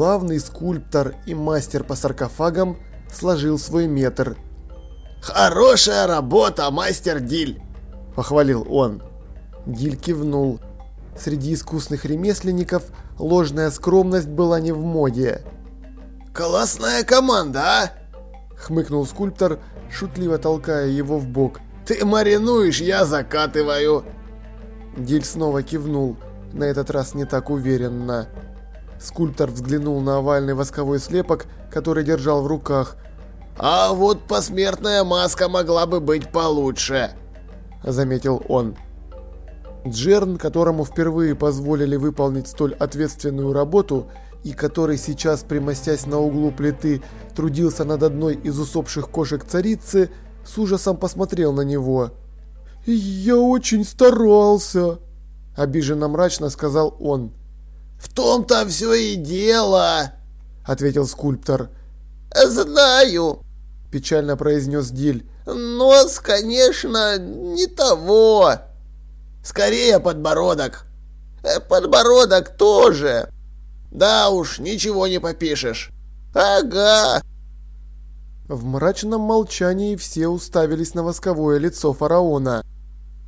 главный скульптор и мастер по саркофагам сложил свой метр. «Хорошая работа, мастер Диль!» – похвалил он. Диль кивнул. Среди искусных ремесленников ложная скромность была не в моде. «Классная команда, а?» – хмыкнул скульптор, шутливо толкая его в бок. «Ты маринуешь, я закатываю!» Диль снова кивнул, на этот раз не так уверенно. Скульптор взглянул на овальный восковой слепок, который держал в руках. «А вот посмертная маска могла бы быть получше», — заметил он. Джерн, которому впервые позволили выполнить столь ответственную работу, и который сейчас, примостясь на углу плиты, трудился над одной из усопших кошек царицы, с ужасом посмотрел на него. «Я очень старался», – обиженно мрачно сказал он. «В том-то все и дело», – ответил скульптор. «Знаю», – печально произнес Диль. «Нос, конечно, не того». «Скорее подбородок». «Э, «Подбородок тоже». «Да уж, ничего не попишешь». «Ага». В мрачном молчании все уставились на восковое лицо фараона,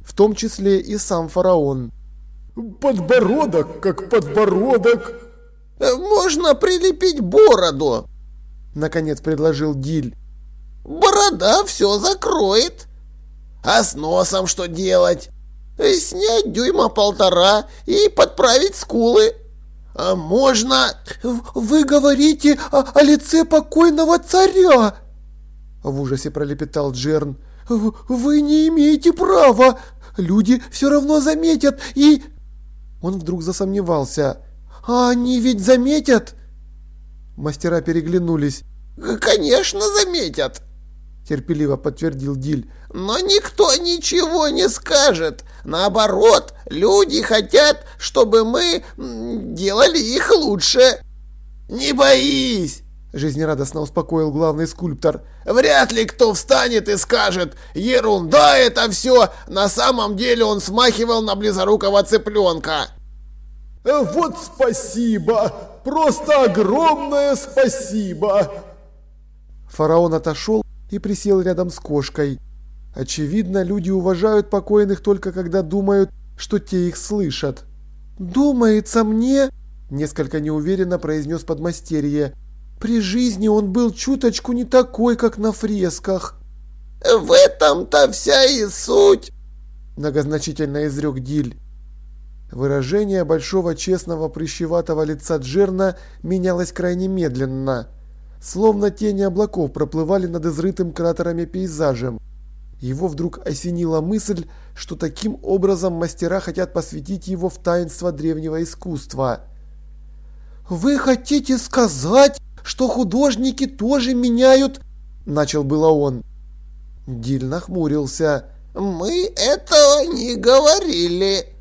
в том числе и сам фараон. «Подбородок, как подбородок!» «Можно прилепить бороду!» Наконец предложил Диль. «Борода все закроет!» «А с носом что делать?» «Снять дюйма полтора и подправить скулы!» «А можно...» «Вы говорите о, о лице покойного царя!» В ужасе пролепетал Джерн. «Вы не имеете права! Люди все равно заметят и...» Он вдруг засомневался. «А они ведь заметят?» Мастера переглянулись. «Конечно заметят!» Терпеливо подтвердил Диль. «Но никто ничего не скажет. Наоборот, люди хотят, чтобы мы делали их лучше». «Не боись!» Жизнерадостно успокоил главный скульптор. «Вряд ли кто встанет и скажет, ерунда это все, на самом деле он смахивал на близорукого цыпленка». «Вот спасибо! Просто огромное спасибо!» Фараон отошел и присел рядом с кошкой. Очевидно, люди уважают покойных только когда думают, что те их слышат. «Думается мне...» – несколько неуверенно произнес подмастерье. При жизни он был чуточку не такой, как на фресках. В этом-то вся и суть, многозначительно изрек Диль. Выражение большого честного прыщеватого лица Джерна менялось крайне медленно. Словно тени облаков проплывали над изрытым кратерами пейзажем. Его вдруг осенила мысль, что таким образом мастера хотят посвятить его в таинство древнего искусства. «Вы хотите сказать, что художники тоже меняют...» Начал было он. Диль нахмурился. «Мы этого не говорили».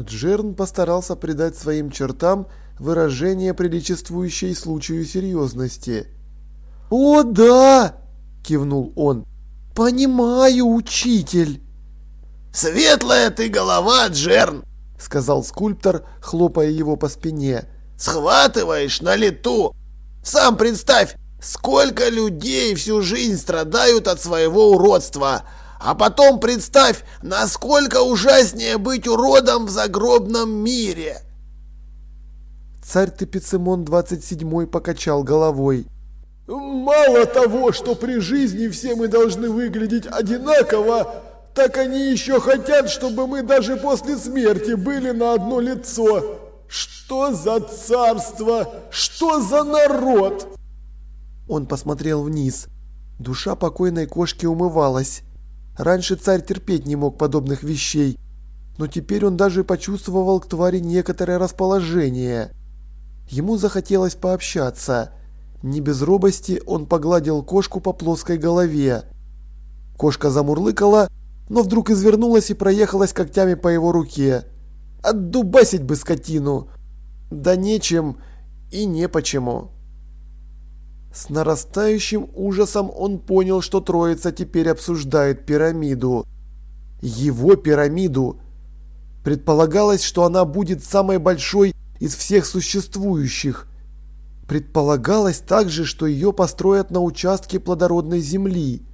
Джерн постарался придать своим чертам выражение, приличествующее случаю серьезности. «О, да!» – кивнул он. «Понимаю, учитель!» «Светлая ты голова, Джерн!» – сказал скульптор, хлопая его по спине. «Схватываешь на лету! Сам представь, сколько людей всю жизнь страдают от своего уродства. А потом представь, насколько ужаснее быть уродом в загробном мире. Царь Тепицимон 27 покачал головой. Мало того, что при жизни все мы должны выглядеть одинаково, так они еще хотят, чтобы мы даже после смерти были на одно лицо. Что за царство? Что за народ? Он посмотрел вниз. Душа покойной кошки умывалась. Раньше царь терпеть не мог подобных вещей, но теперь он даже почувствовал к твари некоторое расположение. Ему захотелось пообщаться. Не без робости он погладил кошку по плоской голове. Кошка замурлыкала, но вдруг извернулась и проехалась когтями по его руке. Отдубасить бы скотину. Да нечем и не почему. С нарастающим ужасом он понял, что троица теперь обсуждает пирамиду. Его пирамиду. Предполагалось, что она будет самой большой из всех существующих. Предполагалось также, что ее построят на участке плодородной земли,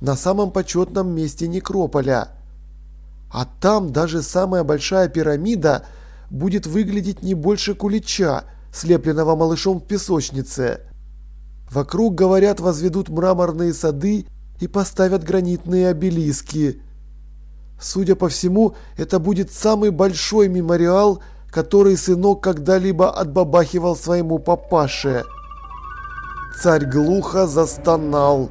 на самом почетном месте некрополя. А там даже самая большая пирамида будет выглядеть не больше кулича, слепленного малышом в песочнице. Вокруг, говорят, возведут мраморные сады и поставят гранитные обелиски. Судя по всему, это будет самый большой мемориал, который сынок когда-либо отбабахивал своему папаше. Царь глухо застонал.